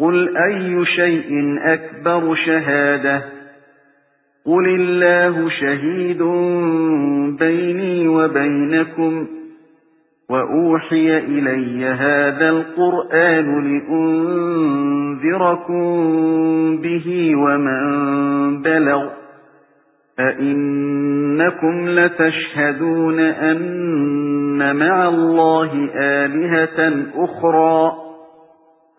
قُلْ أَيُّ شَيْءٍ أَكْبَرُ شَهَادَةً قُلِ اللَّهُ شَهِيدٌ بَيْنِي وَبَيْنَكُمْ وَأُوحِيَ إِلَيَّ هَذَا الْقُرْآنُ لِأُنذِرَكُم بِهِ وَمَن بَلَغَ أَئِنَّكُمْ لَتَشْهَدُونَ أَنَّ مَعَ اللَّهِ آلِهَةً أُخْرَى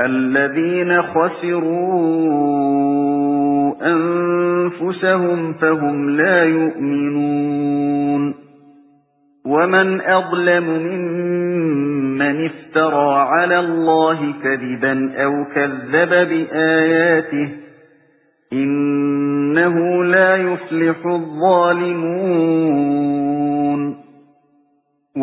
الَّذِينَ خَسِرُوا أَنفُسَهُمْ فَهُمْ لَا يُؤْمِنُونَ. وَمَنْ أَظْلَمُ مِمَّنِ افْتَرَى عَلَى اللَّهِ كَذِبًا أَوْ كَذَّبَ بِآيَاتِهِ إِنَّهُ لا يُفْلِحُ الظَّالِمُونَ.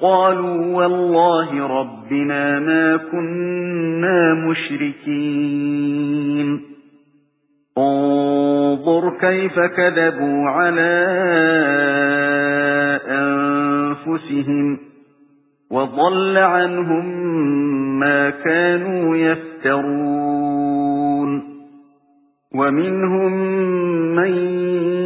قَالُوا وَاللَّهِ رَبِّنَا مَا كُنَّا مُشْرِكِينَ انظُرْ كَيْفَ كَذَبُوا عَلَى أَنفُسِهِمْ وَضَلَّ عَنْهُمْ مَا كَانُوا يَفْتَرُونَ وَمِنْهُمْ مَن